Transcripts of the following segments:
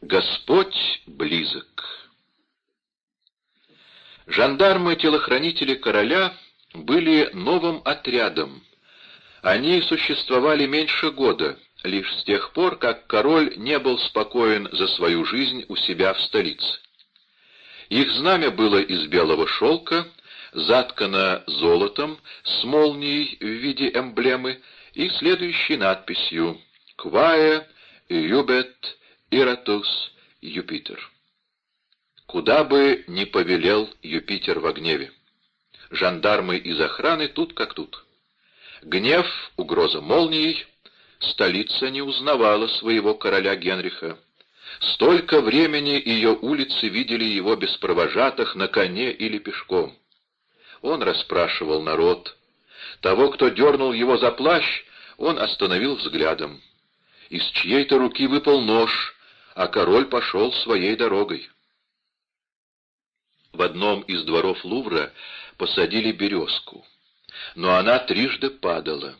Господь близок. Жандармы-телохранители короля были новым отрядом. Они существовали меньше года, лишь с тех пор, как король не был спокоен за свою жизнь у себя в столице. Их знамя было из белого шелка, заткано золотом с молнией в виде эмблемы и следующей надписью «Квае юбет иратус Юпитер». Куда бы ни повелел Юпитер во гневе. Жандармы из охраны тут как тут. Гнев, угроза молнией, столица не узнавала своего короля Генриха. Столько времени ее улицы видели его без провожатых на коне или пешком. Он расспрашивал народ. Того, кто дернул его за плащ, он остановил взглядом. Из чьей-то руки выпал нож, а король пошел своей дорогой. В одном из дворов Лувра посадили березку, но она трижды падала.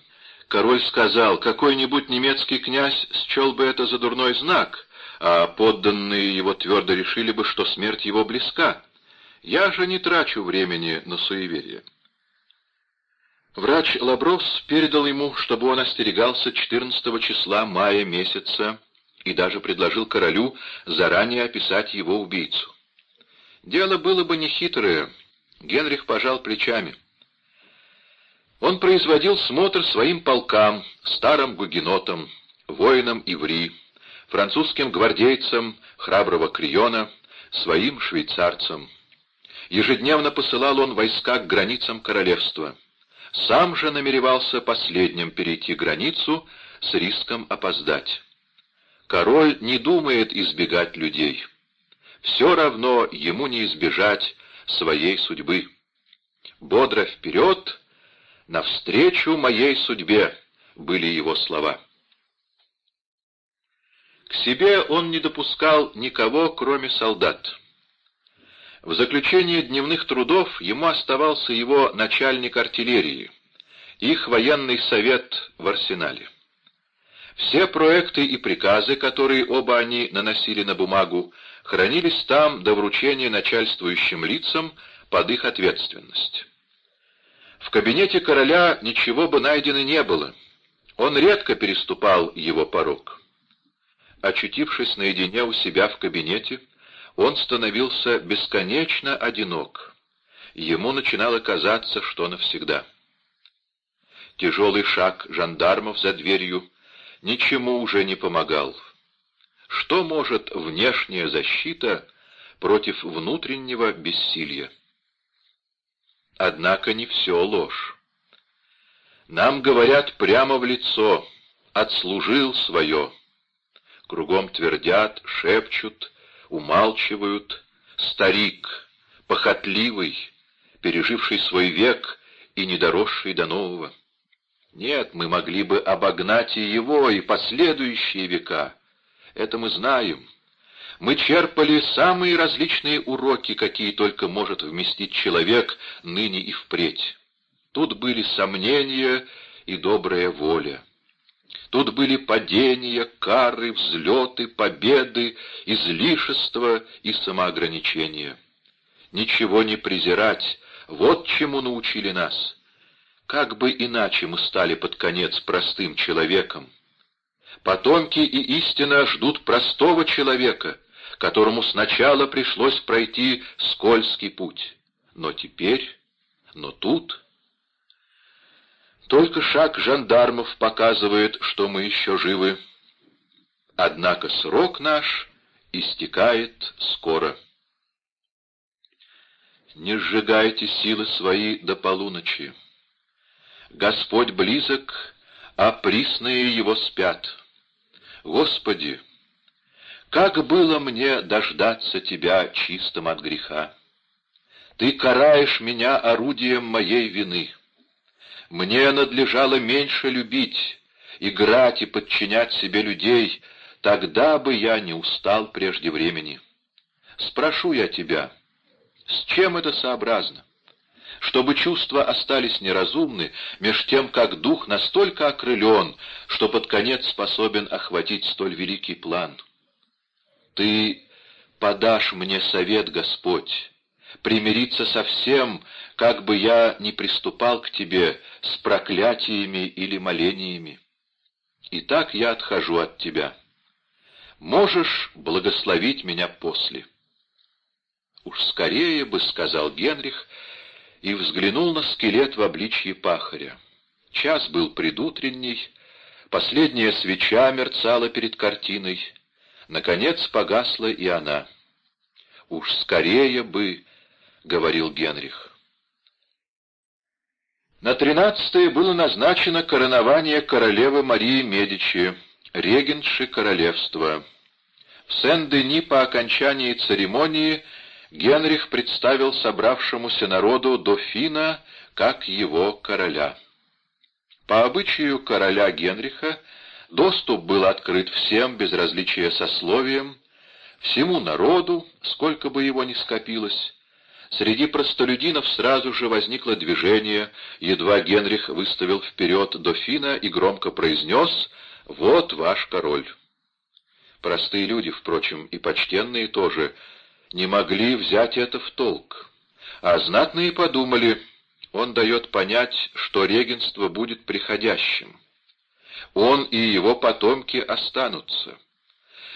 Король сказал, какой-нибудь немецкий князь счел бы это за дурной знак, а подданные его твердо решили бы, что смерть его близка. Я же не трачу времени на суеверие. Врач Лаброс передал ему, чтобы он остерегался 14 числа мая месяца и даже предложил королю заранее описать его убийцу. Дело было бы нехитрое. Генрих пожал плечами. Он производил смотр своим полкам, старым гугенотам, воинам Иври, французским гвардейцам храброго Криона, своим швейцарцам. Ежедневно посылал он войска к границам королевства. Сам же намеревался последним перейти границу с риском опоздать. Король не думает избегать людей. Все равно ему не избежать своей судьбы. Бодро вперед, навстречу моей судьбе, были его слова. К себе он не допускал никого, кроме солдат. В заключение дневных трудов ему оставался его начальник артиллерии, их военный совет в арсенале. Все проекты и приказы, которые оба они наносили на бумагу, хранились там до вручения начальствующим лицам под их ответственность. В кабинете короля ничего бы найдено не было. Он редко переступал его порог. Очутившись наедине у себя в кабинете, он становился бесконечно одинок. Ему начинало казаться, что навсегда. Тяжелый шаг жандармов за дверью ничему уже не помогал. Что может внешняя защита против внутреннего бессилия? Однако не все ложь. Нам говорят прямо в лицо «отслужил свое». Кругом твердят, шепчут, умалчивают. Старик, похотливый, переживший свой век и не доросший до нового. Нет, мы могли бы обогнать и его, и последующие века. Это мы знаем. Мы черпали самые различные уроки, какие только может вместить человек ныне и впредь. Тут были сомнения и добрая воля. Тут были падения, кары, взлеты, победы, излишества и самоограничения. Ничего не презирать, вот чему научили нас. Как бы иначе мы стали под конец простым человеком. Потомки и истина ждут простого человека, которому сначала пришлось пройти скользкий путь. Но теперь, но тут... Только шаг жандармов показывает, что мы еще живы. Однако срок наш истекает скоро. Не сжигайте силы свои до полуночи. Господь близок, а присные его спят. Господи, как было мне дождаться Тебя чистым от греха! Ты караешь меня орудием моей вины. Мне надлежало меньше любить, играть и подчинять себе людей, тогда бы я не устал прежде времени. Спрошу я тебя, с чем это сообразно? Чтобы чувства остались неразумны, меж тем, как дух настолько окрылен, что под конец способен охватить столь великий план. Ты подашь мне совет, Господь, примириться со всем, как бы я ни приступал к Тебе с проклятиями или молениями. Итак, я отхожу от Тебя. Можешь благословить меня после». «Уж скорее бы», — сказал Генрих, и взглянул на скелет в обличье пахаря. Час был предутренний, последняя свеча мерцала перед картиной. Наконец погасла и она. «Уж скорее бы», — говорил Генрих. На тринадцатое было назначено коронование королевы Марии Медичи, регенши королевства. В Сен-Дени по окончании церемонии Генрих представил собравшемуся народу дофина как его короля. По обычаю короля Генриха доступ был открыт всем без различия сословием, всему народу, сколько бы его ни скопилось. Среди простолюдинов сразу же возникло движение, едва Генрих выставил вперед дофина и громко произнес «Вот ваш король». Простые люди, впрочем, и почтенные тоже, не могли взять это в толк, а знатные подумали, он дает понять, что регенство будет приходящим. Он и его потомки останутся.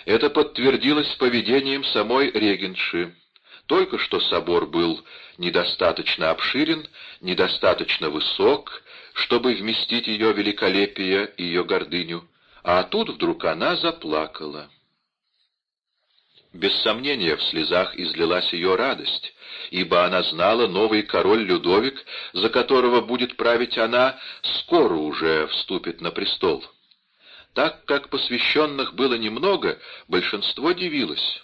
Это подтвердилось поведением самой регенши. Только что собор был недостаточно обширен, недостаточно высок, чтобы вместить ее великолепие и ее гордыню, а тут вдруг она заплакала. Без сомнения, в слезах излилась ее радость, ибо она знала, новый король Людовик, за которого будет править она, скоро уже вступит на престол. Так как посвященных было немного, большинство дивилось.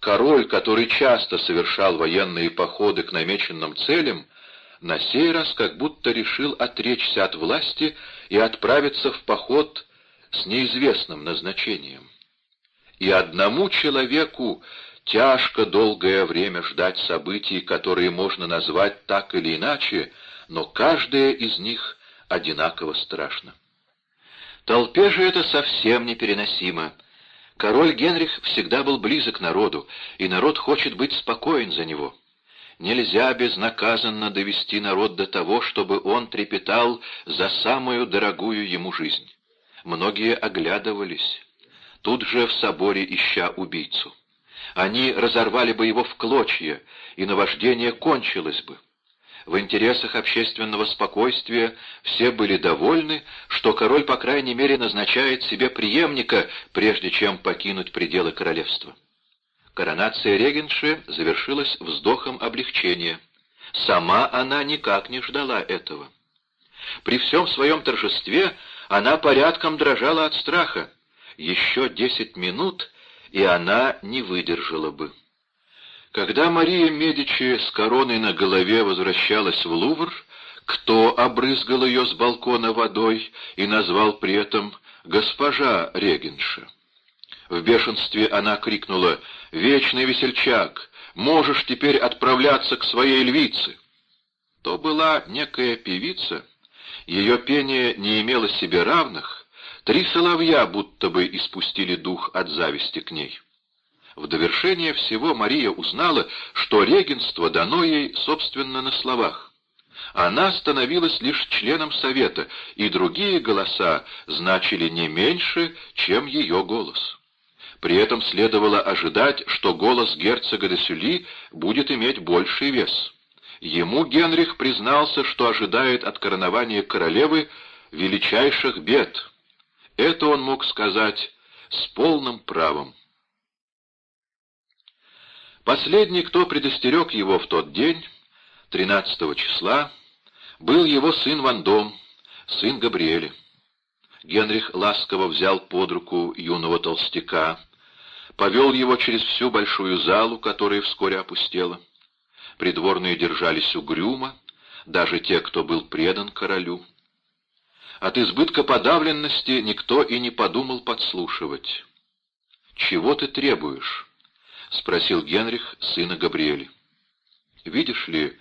Король, который часто совершал военные походы к намеченным целям, на сей раз как будто решил отречься от власти и отправиться в поход с неизвестным назначением. И одному человеку тяжко долгое время ждать событий, которые можно назвать так или иначе, но каждое из них одинаково страшно. Толпе же это совсем непереносимо. Король Генрих всегда был близок народу, и народ хочет быть спокоен за него. Нельзя безнаказанно довести народ до того, чтобы он трепетал за самую дорогую ему жизнь. Многие оглядывались тут же в соборе ища убийцу. Они разорвали бы его в клочья, и наваждение кончилось бы. В интересах общественного спокойствия все были довольны, что король, по крайней мере, назначает себе преемника, прежде чем покинуть пределы королевства. Коронация регенши завершилась вздохом облегчения. Сама она никак не ждала этого. При всем своем торжестве она порядком дрожала от страха еще десять минут, и она не выдержала бы. Когда Мария Медичи с короной на голове возвращалась в Лувр, кто обрызгал ее с балкона водой и назвал при этом «госпожа Регенша». В бешенстве она крикнула «Вечный весельчак, можешь теперь отправляться к своей львице!» То была некая певица, ее пение не имело себе равных, Три соловья будто бы испустили дух от зависти к ней. В довершение всего Мария узнала, что регенство дано ей, собственно, на словах. Она становилась лишь членом совета, и другие голоса значили не меньше, чем ее голос. При этом следовало ожидать, что голос герцога де Сюли будет иметь больший вес. Ему Генрих признался, что ожидает от коронования королевы величайших бед, это он мог сказать с полным правом. Последний, кто предостерег его в тот день, 13 числа, был его сын Вандом, сын Габриэля. Генрих ласково взял под руку юного толстяка, повел его через всю большую залу, которая вскоре опустела. Придворные держались угрюмо, даже те, кто был предан королю. От избытка подавленности никто и не подумал подслушивать. «Чего ты требуешь?» — спросил Генрих сына Габриэля. «Видишь ли,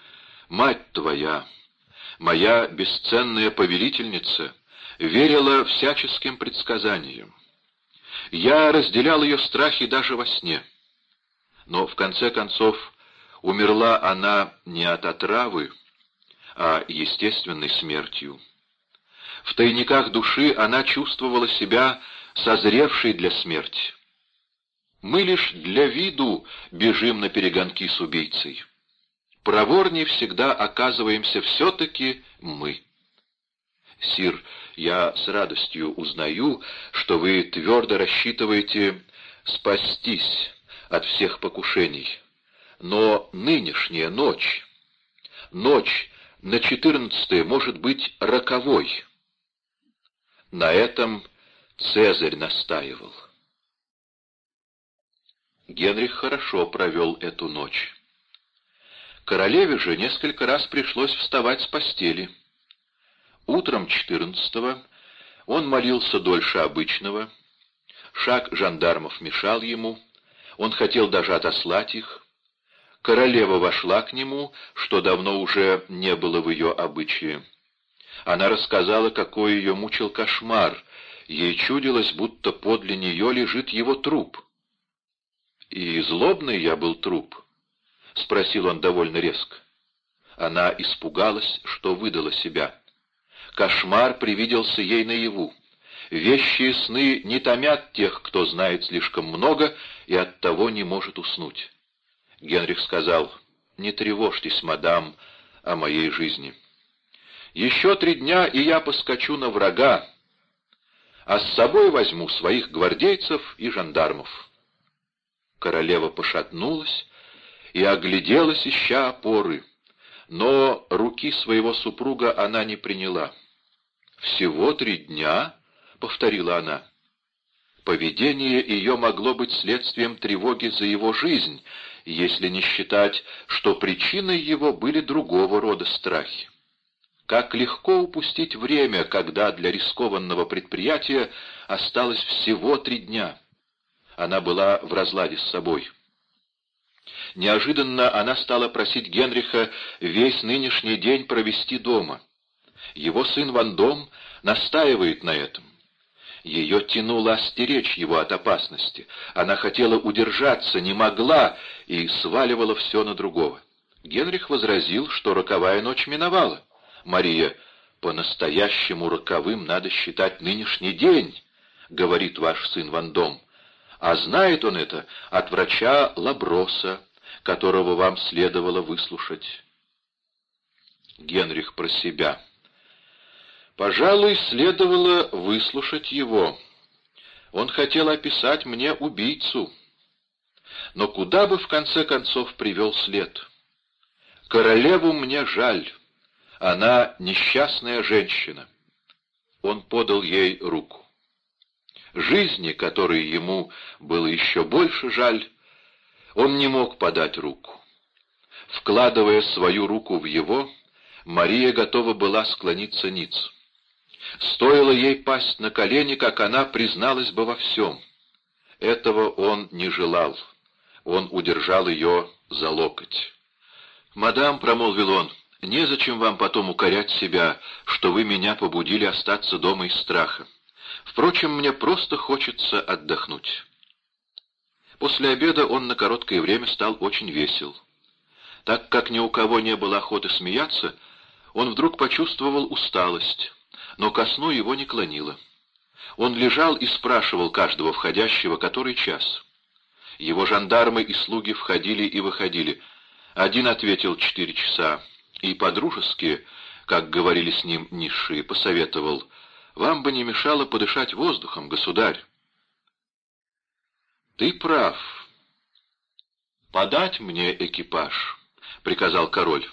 мать твоя, моя бесценная повелительница, верила всяческим предсказаниям. Я разделял ее страхи даже во сне. Но, в конце концов, умерла она не от отравы, а естественной смертью. В тайниках души она чувствовала себя созревшей для смерти. Мы лишь для виду бежим на перегонки с убийцей. Проворней всегда оказываемся все-таки мы. Сир, я с радостью узнаю, что вы твердо рассчитываете спастись от всех покушений. Но нынешняя ночь, ночь на четырнадцатое может быть роковой. На этом Цезарь настаивал. Генрих хорошо провел эту ночь. Королеве же несколько раз пришлось вставать с постели. Утром четырнадцатого он молился дольше обычного. Шаг жандармов мешал ему. Он хотел даже отослать их. Королева вошла к нему, что давно уже не было в ее обычае. Она рассказала, какой ее мучил кошмар. Ей чудилось, будто подле нее лежит его труп. «И злобный я был труп?» — спросил он довольно резко. Она испугалась, что выдала себя. Кошмар привиделся ей наяву. Вещи и сны не томят тех, кто знает слишком много и оттого не может уснуть. Генрих сказал, «Не тревожьтесь, мадам, о моей жизни. Еще три дня, и я поскочу на врага, а с собой возьму своих гвардейцев и жандармов». Королева пошатнулась и огляделась, ища опоры, но руки своего супруга она не приняла. «Всего три дня?» — повторила она. Поведение ее могло быть следствием тревоги за его жизнь, если не считать, что причиной его были другого рода страхи. Как легко упустить время, когда для рискованного предприятия осталось всего три дня. Она была в разладе с собой. Неожиданно она стала просить Генриха весь нынешний день провести дома. Его сын Вандом настаивает на этом. Ее тянуло остеречь его от опасности. Она хотела удержаться, не могла, и сваливала все на другого. Генрих возразил, что роковая ночь миновала. «Мария, по-настоящему роковым надо считать нынешний день», — говорит ваш сын Вандом. А знает он это от врача Лаброса, которого вам следовало выслушать. Генрих про себя. Пожалуй, следовало выслушать его. Он хотел описать мне убийцу. Но куда бы в конце концов привел след? Королеву мне жаль. Она несчастная женщина. Он подал ей руку жизни, которой ему было еще больше жаль, он не мог подать руку. Вкладывая свою руку в его, Мария готова была склониться ниц. Стоило ей пасть на колени, как она призналась бы во всем. Этого он не желал. Он удержал ее за локоть. «Мадам», — промолвил он, — «незачем вам потом укорять себя, что вы меня побудили остаться дома из страха. Впрочем, мне просто хочется отдохнуть. После обеда он на короткое время стал очень весел. Так как ни у кого не было охоты смеяться, он вдруг почувствовал усталость, но ко сну его не клонило. Он лежал и спрашивал каждого входящего, который час. Его жандармы и слуги входили и выходили. Один ответил четыре часа, и подружески, как говорили с ним низшие, посоветовал — вам бы не мешало подышать воздухом, государь. Ты прав. Подать мне экипаж, приказал король.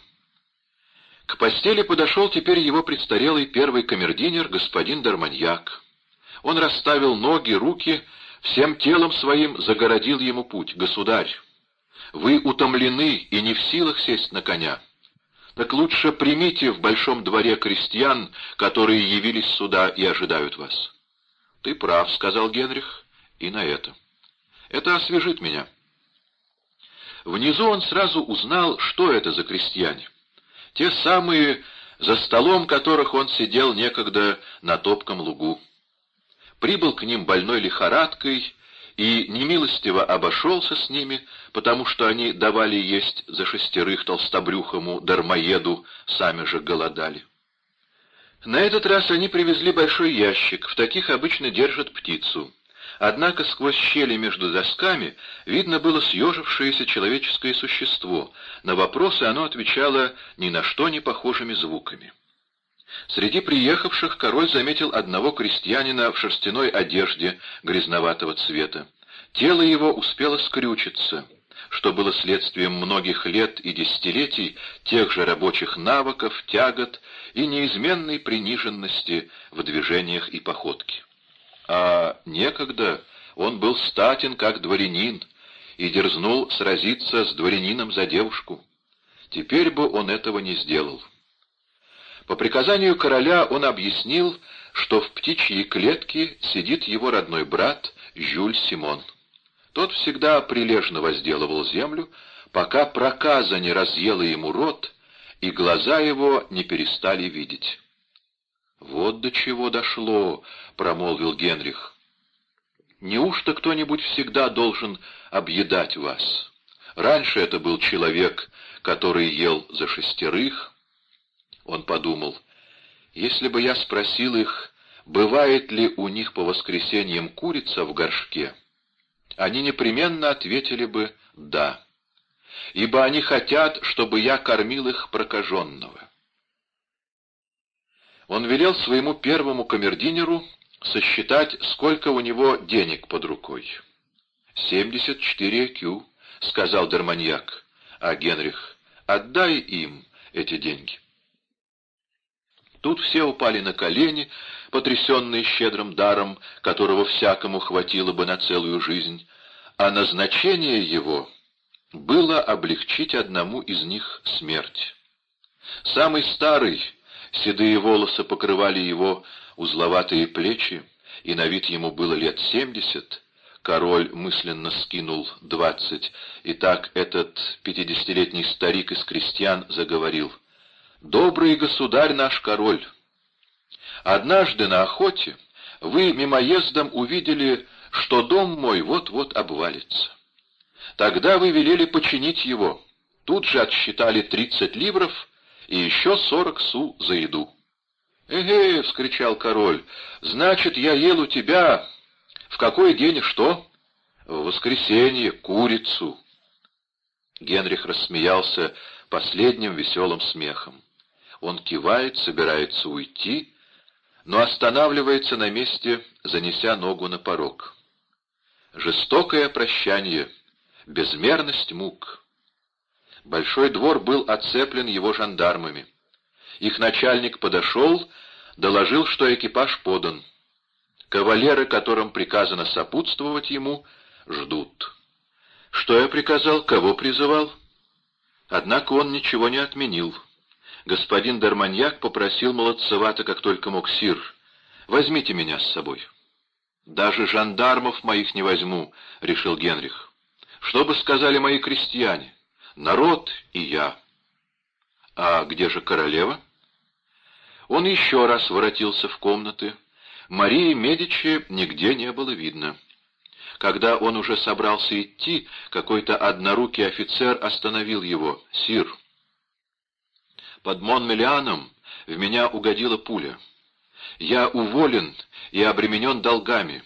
К постели подошел теперь его престарелый первый камердинер, господин Дарманьяк. Он расставил ноги, руки, всем телом своим загородил ему путь. «Государь, вы утомлены и не в силах сесть на коня. Так лучше примите в большом дворе крестьян, которые явились сюда и ожидают вас. — Ты прав, — сказал Генрих, — и на это. Это освежит меня. Внизу он сразу узнал, что это за крестьяне. Те самые, за столом которых он сидел некогда на топком лугу. прибыл к ним больной лихорадкой и немилостиво обошелся с ними, потому что они давали есть за шестерых толстобрюхому дармоеду, сами же голодали. На этот раз они привезли большой ящик, в таких обычно держат птицу. Однако сквозь щели между досками видно было съежившееся человеческое существо. На вопросы оно отвечало ни на что не похожими звуками. Среди приехавших король заметил одного крестьянина в шерстяной одежде грязноватого цвета. Тело его успело скрючиться, что было следствием многих лет и десятилетий тех же рабочих навыков, тягот и неизменной приниженности в движениях и походке. А некогда он был статен, как дворянин, и дерзнул сразиться с дворянином за девушку. Теперь бы он этого не сделал. По приказанию короля он объяснил, что в птичьей клетке сидит его родной брат Жюль Симон. Тот всегда прилежно возделывал землю, пока проказа не разъела ему рот, и глаза его не перестали видеть. «Вот до чего дошло», — промолвил Генрих. «Неужто кто-нибудь всегда должен объедать вас? Раньше это был человек, который ел за шестерых, он подумал, если бы я спросил их, бывает ли у них по воскресеньям курица в горшке, они непременно ответили бы «да», ибо они хотят, чтобы я кормил их прокаженного. Он велел своему первому камердинеру сосчитать, сколько у него денег под рукой. «Семьдесят четыре кю», — сказал Дерманьяк, а Генрих, «отдай им эти деньги». Тут все упали на колени, потрясенные щедрым даром, которого всякому хватило бы на целую жизнь, а назначение его было облегчить одному из них смерть. Самый старый, седые волосы покрывали его узловатые плечи, и на вид ему было лет семьдесят, король мысленно скинул двадцать, и так этот пятидесятилетний старик из крестьян заговорил — «Добрый государь наш король, однажды на охоте вы мимоездом увидели, что дом мой вот-вот обвалится. Тогда вы велели починить его, тут же отсчитали тридцать ливров и еще сорок су за еду». «Эге!» — вскричал король. «Значит, я ел у тебя... В какой день что?» «В воскресенье, курицу». Генрих рассмеялся последним веселым смехом. Он кивает, собирается уйти, но останавливается на месте, занеся ногу на порог. Жестокое прощание, безмерность мук. Большой двор был оцеплен его жандармами. Их начальник подошел, доложил, что экипаж подан. Кавалеры, которым приказано сопутствовать ему, ждут. Что я приказал, кого призывал? Однако он ничего не отменил господин Дарманьяк попросил молодцевато, как только мог, сир, возьмите меня с собой. «Даже жандармов моих не возьму», — решил Генрих. «Что бы сказали мои крестьяне? Народ и я». «А где же королева?» Он еще раз воротился в комнаты. Марии Медичи нигде не было видно. Когда он уже собрался идти, какой-то однорукий офицер остановил его. «Сир, под Монмелианом в меня угодила пуля. Я уволен и обременен долгами.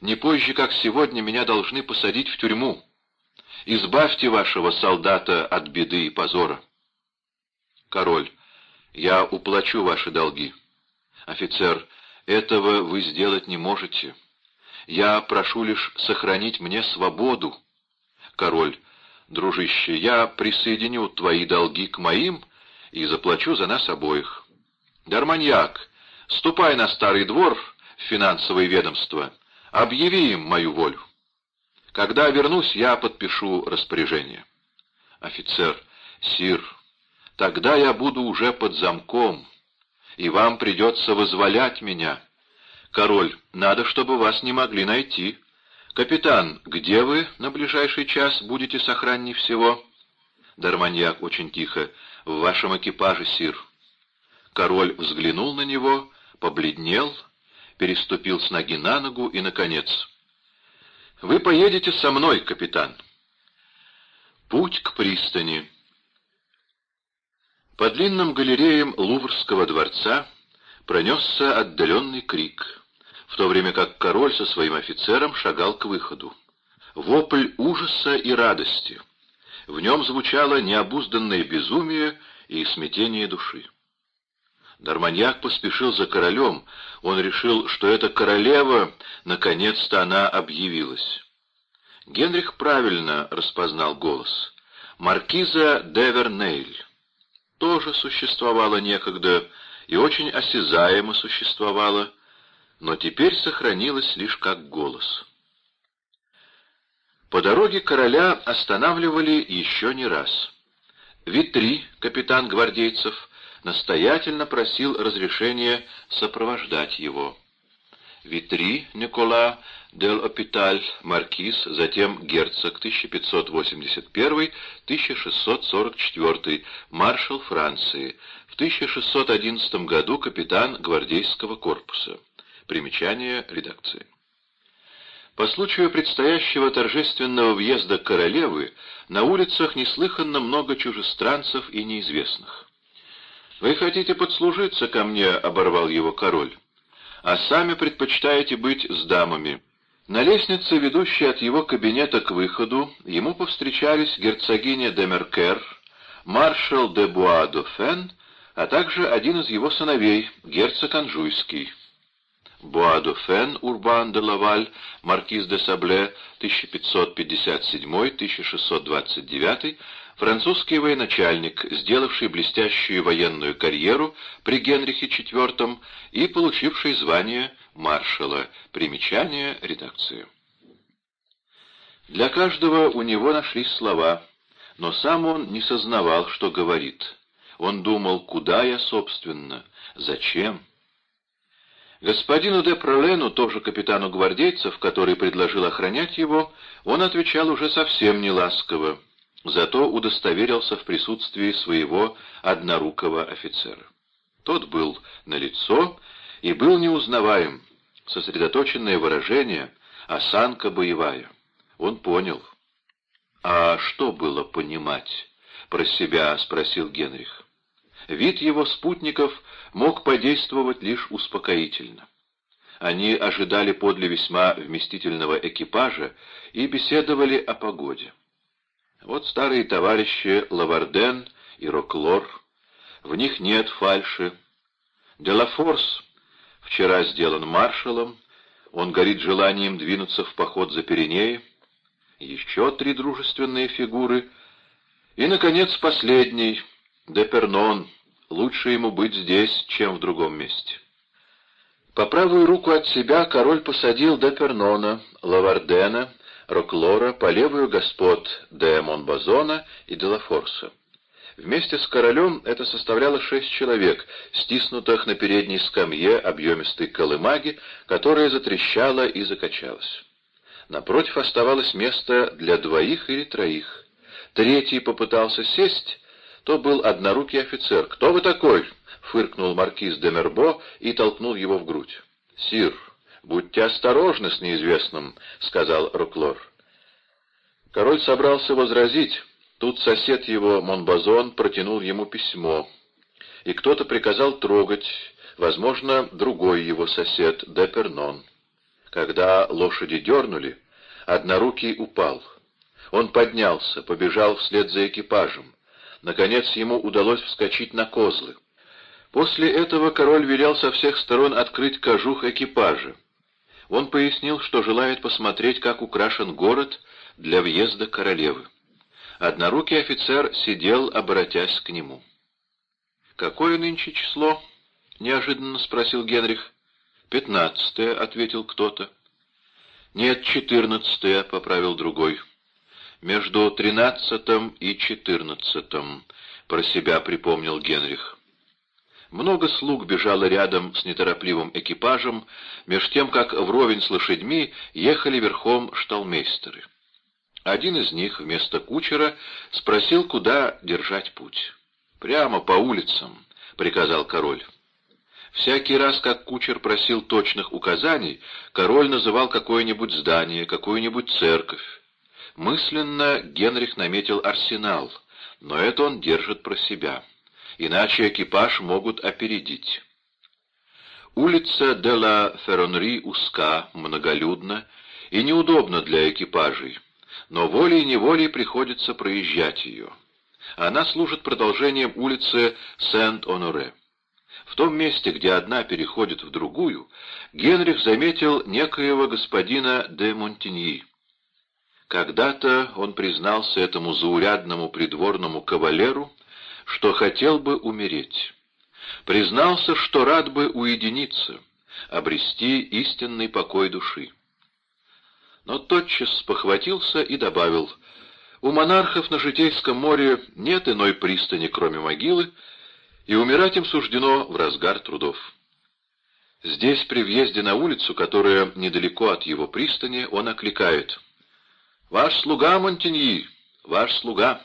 Не позже, как сегодня, меня должны посадить в тюрьму. Избавьте вашего солдата от беды и позора. Король, я уплачу ваши долги. Офицер, этого вы сделать не можете. Я прошу лишь сохранить мне свободу. Король, дружище, я присоединю твои долги к моим и заплачу за нас обоих. Дарманьяк, ступай на старый двор в финансовое ведомство, объяви им мою волю. Когда вернусь, я подпишу распоряжение. Офицер, сир, тогда я буду уже под замком, и вам придется вызволять меня. Король, надо, чтобы вас не могли найти. Капитан, где вы на ближайший час будете сохранней всего? Дарманьяк очень тихо в вашем экипаже, сир». Король взглянул на него, побледнел переступил с ноги на ногу и, наконец, «Вы поедете со мной, капитан». Путь к пристани. По длинным галереям Луврского дворца пронесся отдаленный крик, в то время как король со своим офицером шагал к выходу. Вопль ужаса и радости. В нем звучало необузданное безумие и смятение души. Дарманьяк поспешил за королем. Он решил, что эта королева, наконец-то она объявилась. Генрих правильно распознал голос. Маркиза Девернейль тоже существовала некогда и очень осязаемо существовала, но теперь сохранилась лишь как голос. По дороге короля останавливали еще не раз. Витри, капитан гвардейцев, настоятельно просил разрешения сопровождать его. Витри Никола дель Опиталь, маркиз, затем герцог 1581-1644, маршал Франции, в 1611 году капитан гвардейского корпуса. Примечание редакции. По случаю предстоящего торжественного въезда королевы на улицах неслыханно много чужестранцев и неизвестных. «Вы хотите подслужиться ко мне?» — оборвал его король. «А сами предпочитаете быть с дамами». На лестнице, ведущей от его кабинета к выходу, ему повстречались герцогиня де Меркер, маршал де Буа-Дофен, а также один из его сыновей, герцог Анжуйский. Буа-Дофен Урбан де Лаваль, маркиз де Сабле, 1557-1629, французский военачальник, сделавший блестящую военную карьеру при Генрихе IV и получивший звание маршала. Примечание редакции. Для каждого у него нашлись слова, но сам он не сознавал, что говорит. Он думал, куда я, собственно, зачем? Господину де Пролену, тоже капитану гвардейцев, который предложил охранять его, он отвечал уже совсем не ласково, зато удостоверился в присутствии своего однорукого офицера. Тот был на лицо и был неузнаваем, сосредоточенное выражение, осанка боевая. Он понял. «А что было понимать?» — про себя спросил Генрих. Вид его спутников мог подействовать лишь успокоительно. Они ожидали подле весьма вместительного экипажа и беседовали о погоде. Вот старые товарищи Лаварден и Роклор, в них нет фальши. Делафорс вчера сделан маршалом, он горит желанием двинуться в поход за Пиренеи. Еще три дружественные фигуры. И, наконец, последний — Депернон, лучше ему быть здесь, чем в другом месте. По правую руку от себя король посадил Депернона, Лавардена, Роклора, по левую господ де Монбазона и де Лафорса. Вместе с королем это составляло шесть человек, стиснутых на передней скамье объемистой колымаги, которая затрещала и закачалась. Напротив оставалось место для двоих или троих. Третий попытался сесть, то был однорукий офицер. «Кто вы такой?» — фыркнул маркиз де Мербо и толкнул его в грудь. «Сир, будьте осторожны с неизвестным», — сказал Руклор. Король собрался возразить. Тут сосед его, Монбазон, протянул ему письмо. И кто-то приказал трогать, возможно, другой его сосед, Депернон. Когда лошади дернули, однорукий упал. Он поднялся, побежал вслед за экипажем. Наконец ему удалось вскочить на козлы. После этого король велел со всех сторон открыть кожух экипажа. Он пояснил, что желает посмотреть, как украшен город для въезда королевы. Однорукий офицер сидел, обратясь к нему. «Какое нынче число?» — неожиданно спросил Генрих. «Пятнадцатое», — ответил кто-то. «Нет, четырнадцатое», — поправил другой между тринадцатым и четырнадцатым», — про себя припомнил Генрих. Много слуг бежало рядом с неторопливым экипажем, меж тем, как вровень с лошадьми ехали верхом шталмейстеры. Один из них вместо кучера спросил, куда держать путь. «Прямо по улицам», — приказал король. Всякий раз, как кучер просил точных указаний, король называл какое-нибудь здание, какую-нибудь церковь. Мысленно Генрих наметил арсенал, но это он держит про себя. Иначе экипаж могут опередить. Улица де ла Ферронри узка, многолюдна и неудобна для экипажей, но волей-неволей приходится проезжать ее. Она служит продолжением улицы Сент-Оноре. В том месте, где одна переходит в другую, Генрих заметил некоего господина де Монтиньи. Когда-то он признался этому заурядному придворному кавалеру, что хотел бы умереть. Признался, что рад бы уединиться, обрести истинный покой души. Но тотчас спохватился и добавил, «У монархов на Житейском море нет иной пристани, кроме могилы, и умирать им суждено в разгар трудов. Здесь, при въезде на улицу, которая недалеко от его пристани, он окликает «Ваш слуга, Монтеньи! Ваш слуга!»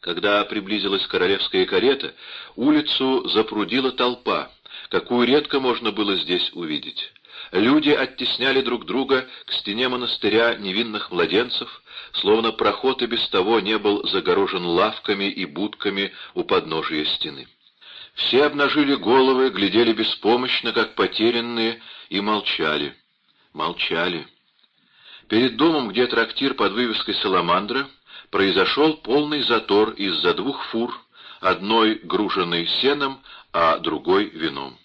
Когда приблизилась королевская карета, улицу запрудила толпа, какую редко можно было здесь увидеть. Люди оттесняли друг друга к стене монастыря невинных младенцев, словно проход и без того не был загорожен лавками и будками у подножия стены. Все обнажили головы, глядели беспомощно, как потерянные, и молчали. Молчали. Перед домом, где трактир под вывеской «Саламандра», произошел полный затор из-за двух фур, одной груженной сеном, а другой вином.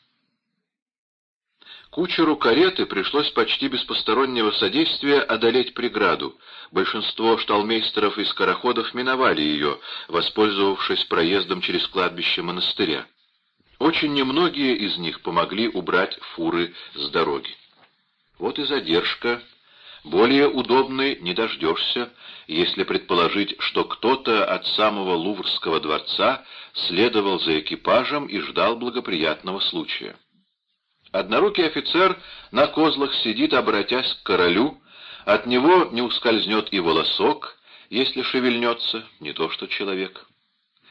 Кучеру кареты пришлось почти без постороннего содействия одолеть преграду. Большинство шталмейстеров и скороходов миновали ее, воспользовавшись проездом через кладбище монастыря. Очень немногие из них помогли убрать фуры с дороги. Вот и задержка. Более удобной не дождешься, если предположить, что кто-то от самого Луврского дворца следовал за экипажем и ждал благоприятного случая. Однорукий офицер на козлах сидит, обратясь к королю, от него не ускользнет и волосок, если шевельнется, не то что человек.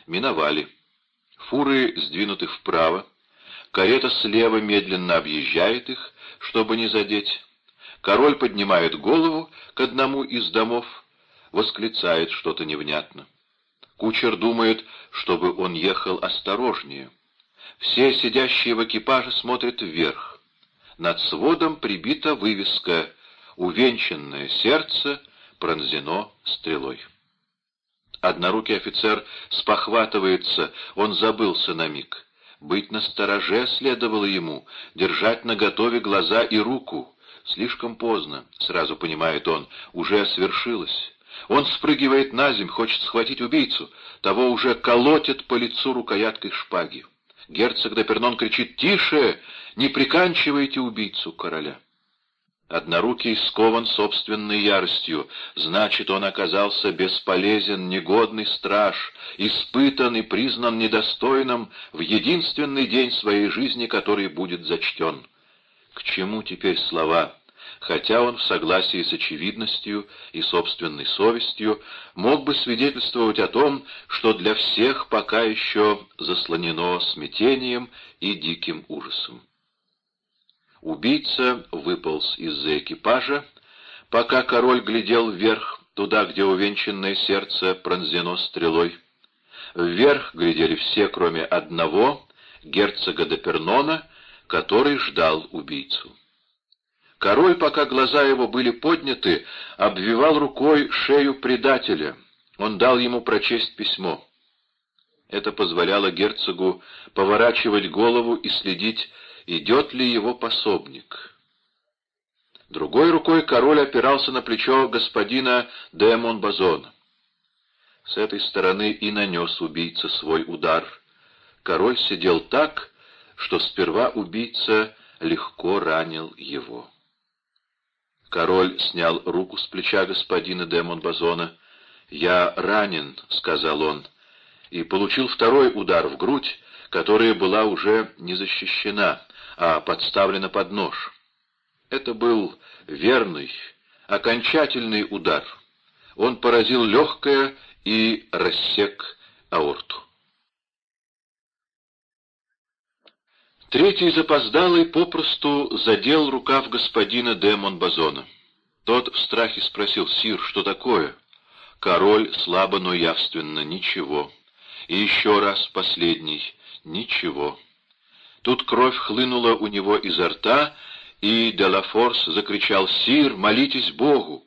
Миновали. Фуры сдвинуты вправо, карета слева медленно объезжает их, чтобы не задеть. Король поднимает голову к одному из домов, восклицает что-то невнятно. Кучер думает, чтобы он ехал осторожнее. Все сидящие в экипаже смотрят вверх. Над сводом прибита вывеска «Увенчанное сердце пронзено стрелой». Однорукий офицер спохватывается, он забылся на миг. Быть настороже следовало ему, держать наготове глаза и руку. Слишком поздно, сразу понимает он, уже свершилось. Он спрыгивает на земь, хочет схватить убийцу, того уже колотит по лицу рукояткой шпаги. Герцог Депернон кричит «Тише! Не приканчивайте убийцу короля!» Однорукий скован собственной яростью, значит, он оказался бесполезен, негодный страж, испытан и признан недостойным в единственный день своей жизни, который будет зачтен. К чему теперь слова? хотя он в согласии с очевидностью и собственной совестью мог бы свидетельствовать о том, что для всех пока еще заслонено смятением и диким ужасом. Убийца выполз из-за экипажа, пока король глядел вверх, туда, где увенчанное сердце пронзено стрелой. Вверх глядели все, кроме одного, герцога де Пернона, который ждал убийцу. Король, пока глаза его были подняты, обвивал рукой шею предателя. Он дал ему прочесть письмо. Это позволяло герцогу поворачивать голову и следить, идет ли его пособник. Другой рукой король опирался на плечо господина де Монбазона. С этой стороны и нанес убийца свой удар. Король сидел так, что сперва убийца легко ранил его. Король снял руку с плеча господина де Монбазона. «Я ранен», — сказал он, и получил второй удар в грудь, которая была уже не защищена, а подставлена под нож. Это был верный, окончательный удар. Он поразил легкое и рассек аорту. Третий запоздалый попросту задел рукав господина де Монбазона. Тот в страхе спросил, «Сир, что такое?» Король слабо, но явственно, «Ничего». И еще раз последний, «Ничего». Тут кровь хлынула у него изо рта, и Делафорс закричал «Сир, молитесь Богу!»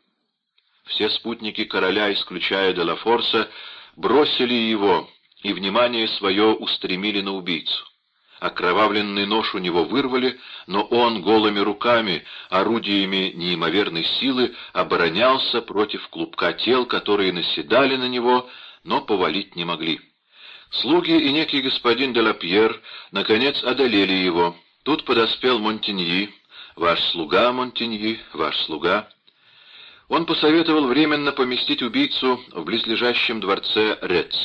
Все спутники короля, исключая Делафорса, бросили его и внимание свое устремили на убийцу. Окровавленный нож у него вырвали, но он голыми руками, орудиями неимоверной силы, оборонялся против клубка тел, которые наседали на него, но повалить не могли. Слуги и некий господин де Лапьер наконец одолели его. Тут подоспел Монтеньи, ваш слуга, Монтеньи, ваш слуга. Он посоветовал временно поместить убийцу в близлежащем дворце Рец.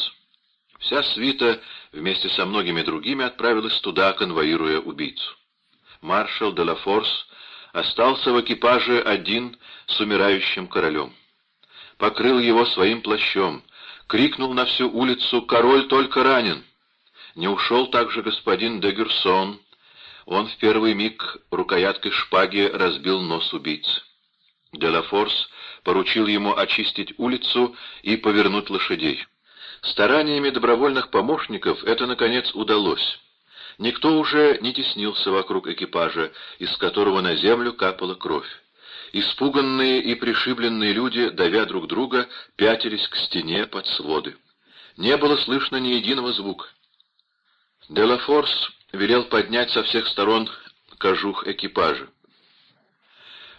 Вся свита вместе со многими другими отправилась туда, конвоируя убийцу. Маршал де Лафорс остался в экипаже один с умирающим королем. Покрыл его своим плащом, крикнул на всю улицу «Король только ранен!» Не ушел также господин де Гюрсон. Он в первый миг рукояткой шпаги разбил нос убийцы. Делафорс поручил ему очистить улицу и повернуть лошадей. Стараниями добровольных помощников это, наконец, удалось. Никто уже не теснился вокруг экипажа, из которого на землю капала кровь. Испуганные и пришибленные люди, давя друг друга, пятились к стене под своды. Не было слышно ни единого звука. Делафорс велел поднять со всех сторон кожух экипажа.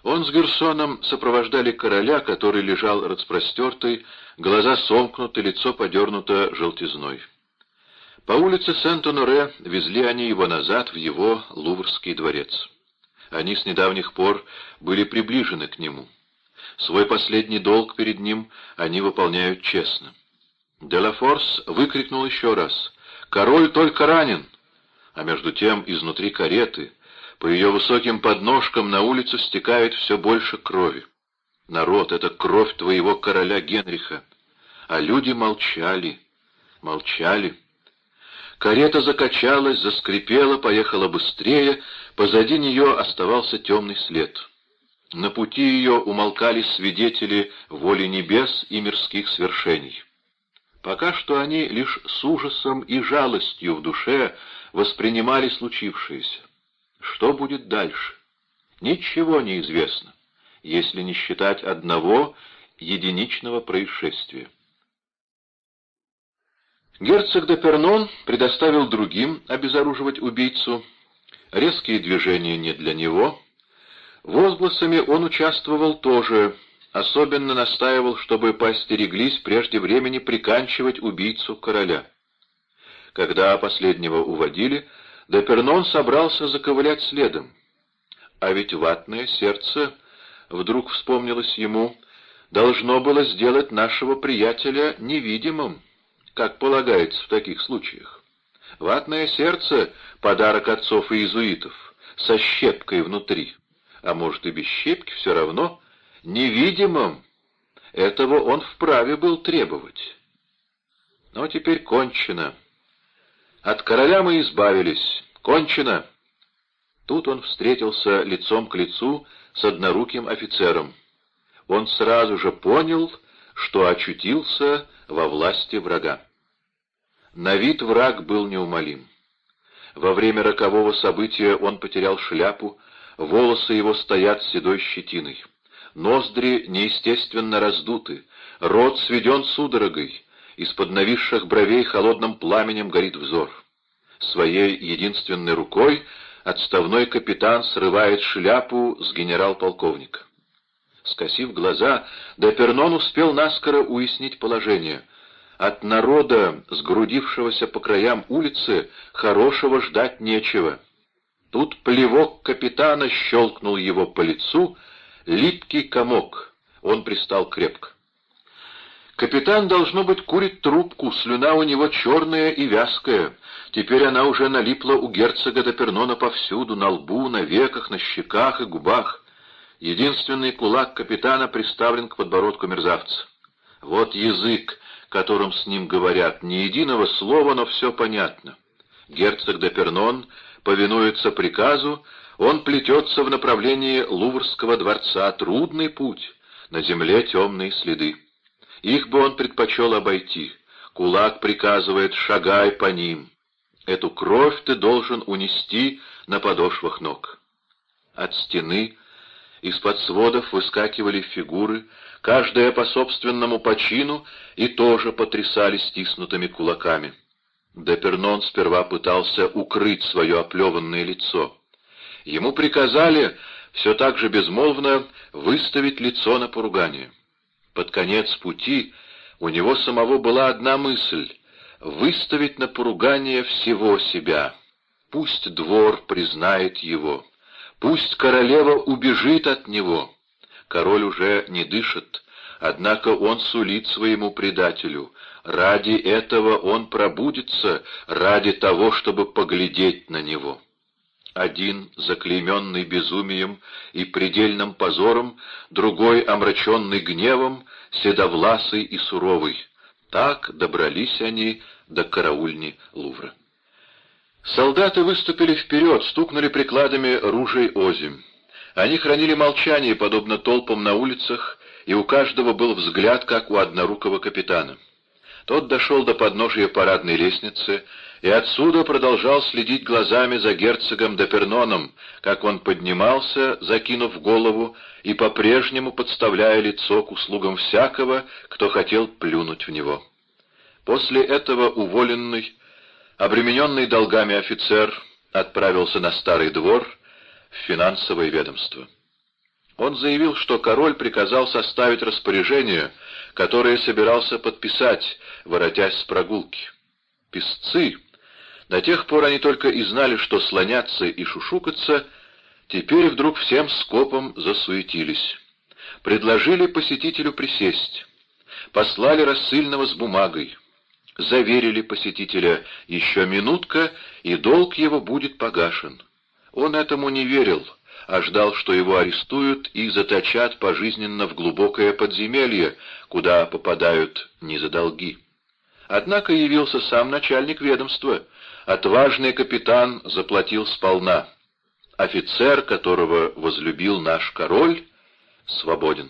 Он с Герсоном сопровождали короля, который лежал распростертый, глаза сомкнуты, лицо подернуто желтизной. По улице Сент-Оноре везли они его назад в его Луврский дворец. Они с недавних пор были приближены к нему. Свой последний долг перед ним они выполняют честно. Делафорс выкрикнул еще раз «Король только ранен!» А между тем изнутри кареты — по ее высоким подножкам на улицу стекает все больше крови. Народ — это кровь твоего короля Генриха. А люди молчали, молчали. Карета закачалась, заскрипела, поехала быстрее, позади нее оставался темный след. На пути ее умолкали свидетели воли небес и мирских свершений. Пока что они лишь с ужасом и жалостью в душе воспринимали случившееся. Что будет дальше? Ничего не известно, если не считать одного единичного происшествия. Герцог де Пернон предоставил другим обезоруживать убийцу. Резкие движения не для него. Возгласами он участвовал тоже, особенно настаивал, чтобы поостереглись прежде времени приканчивать убийцу короля. Когда последнего уводили, Депернон собрался заковылять следом. А ведь ватное сердце, вдруг вспомнилось ему, должно было сделать нашего приятеля невидимым, как полагается в таких случаях. Ватное сердце — подарок отцов и иезуитов, со щепкой внутри, а может и без щепки, все равно, невидимым. Этого он вправе был требовать. Но теперь кончено. От короля мы избавились. Кончено!» Тут он встретился лицом к лицу с одноруким офицером. Он сразу же понял, что очутился во власти врага. На вид враг был неумолим. Во время рокового события он потерял шляпу, волосы его стоят седой щетиной. Ноздри неестественно раздуты, рот сведен судорогой, из-под нависших бровей холодным пламенем горит взор. Своей единственной рукой отставной капитан срывает шляпу с генерал-полковника. Скосив глаза, Депернон успел наскоро уяснить положение. От народа, сгрудившегося по краям улицы, хорошего ждать нечего. Тут плевок капитана щелкнул его по лицу, липкий комок. Он пристал крепко. Капитан, должно быть, курит трубку, слюна у него черная и вязкая. Теперь она уже налипла у герцога Допернона повсюду, на лбу, на веках, на щеках и губах. Единственный кулак капитана приставлен к подбородку мерзавца. Вот язык, которым с ним говорят, ни единого слова, но все понятно. Герцог Допернон повинуется приказу, он плетется в направлении Луврского дворца, трудный путь, на земле темные следы. Их бы он предпочел обойти. Кулак приказывает «шагай по ним». Эту кровь ты должен унести на подошвах ног. От стены из-под сводов выскакивали фигуры, каждая по собственному почину, и тоже потрясали стиснутыми кулаками. Депернон сперва пытался укрыть свое оплеванное лицо. Ему приказали все так же безмолвно выставить лицо на поругание. Под конец пути у него самого была одна мысль — выставить на поругание всего себя. Пусть двор признает его, пусть королева убежит от него. Король уже не дышит, однако он сулит своему предателю. Ради этого он пробудится, ради того, чтобы поглядеть на него. Один, заклейменный безумием и предельным позором, другой, омраченный гневом, седовласый и суровый. Так добрались они до караульни Лувра. Солдаты выступили вперед, стукнули прикладами ружей озимь. Они хранили молчание, подобно толпам на улицах, и у каждого был взгляд, как у однорукого капитана. Тот дошел до подножия парадной лестницы и отсюда продолжал следить глазами за герцогом Деперноном, как он поднимался, закинув голову и по-прежнему подставляя лицо к услугам всякого, кто хотел плюнуть в него. После этого уволенный, обремененный долгами офицер отправился на старый двор в финансовое ведомство. Он заявил, что король приказал составить распоряжение, которое собирался подписать, воротясь с прогулки. Песцы, до тех пор они только и знали, что слоняться и шушукаться, теперь вдруг всем скопом засуетились. Предложили посетителю присесть, послали рассыльного с бумагой, заверили посетителя «еще минутка, и долг его будет погашен». Он этому не верил, а ждал, что его арестуют и заточат пожизненно в глубокое подземелье, куда попадают не за долги. Однако явился сам начальник ведомства. Отважный капитан заплатил сполна. Офицер, которого возлюбил наш король, свободен.